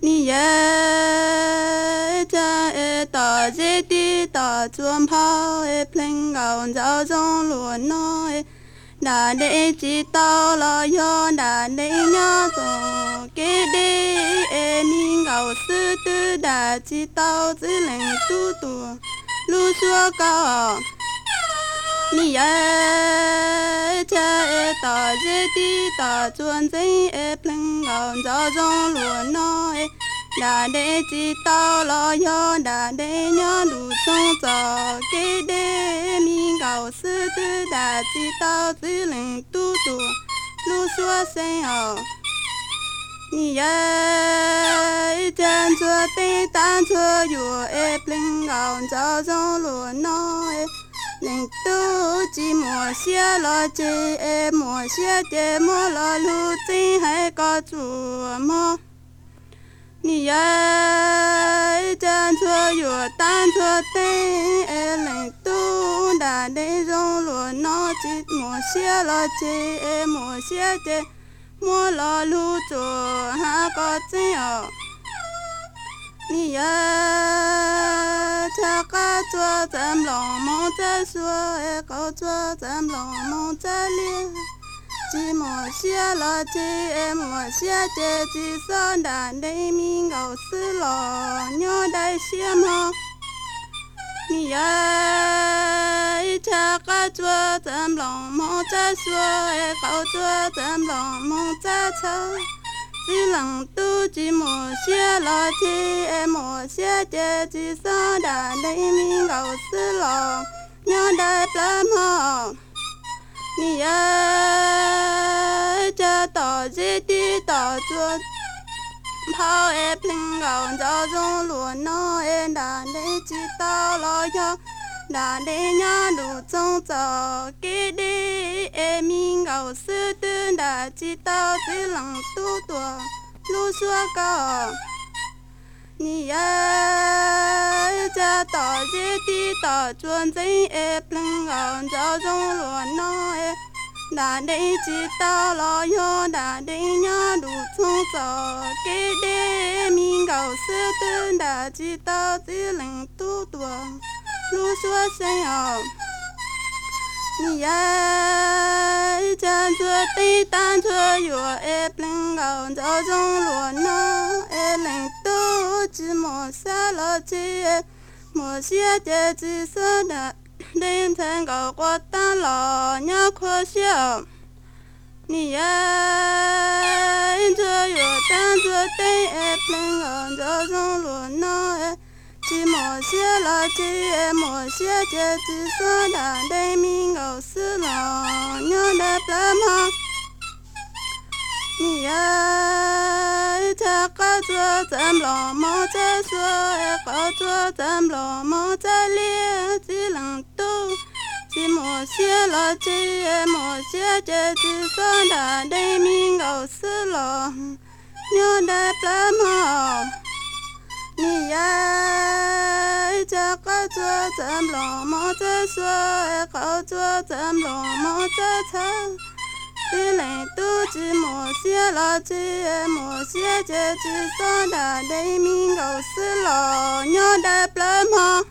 你也在一大街的大转跑，一平高早中路那。đã để chỉ tao lo yo đã để nhớ tổ kế đê e mi gạo sư tư đã chỉ tao chỉ lệnh tu tu lu xua Cao ni ya cha e ta dễ đi ta chuẩn dễ e pleng gạo cho trong luôn nó e đã để chỉ tao lo yo đã để nhớ đủ trong gió kế đê mi gạo sư tư đã chỉ tao chỉ lệnh tu tu lu xua sen ở ni ya chân chúa tê tan chúa yu e pleng gạo cho trong luôn nó 都寂寞下了怎么现在没了路怎还搞错吗你呀一张车有单车的人都来了都来了都寂寞下了怎么现在没了路怎还搞错你呀做怎弄？莫再做！哎，做怎弄？莫再连！寂寞些了，寂寞些，这就算了。黎明告诉了，你带什么？你爱吃？做怎弄？莫再做！哎，做怎弄？莫再吃！Chua chỉ tu chỉ một xe lo chi em, một xe chê chỉ sao đã đây mi gạo sư lo nhớ đại plum ho ni ya cha tỏ dễ đi em linh gạo cho trong luôn nó em đã chỉ tao lo cho. Đã để nhớ đủ trong gió cái đi em mình sư tư đã chỉ tao chỉ lòng tu tùa lu xua cao ni ya cha tỏ dễ đi tỏ chuồn dây em linh ngầu cho trong luôn nó em đã đây chỉ tao lo yo đã đây nhớ đủ chung gió cái đê mình ngầu sư tư đã chỉ tao tư lòng tu tùa lu xua sen ở ni ya 叮当卓有爱布力哄这钟乳酪诶能都吃抹沙拉子诶抹香的紫色的凌晨五过打老娘可嗽你呀诶作业当作叮诶不能熬这钟乳酪诶 Si mo si la chi em mo si a chi a chi son da dei minga usilong, niu da plamong. Ni a 你呀，这个做怎么老么在说，好做怎么老么在唱。你来都只莫些老只莫些这只说的对面都是老鸟的不忙。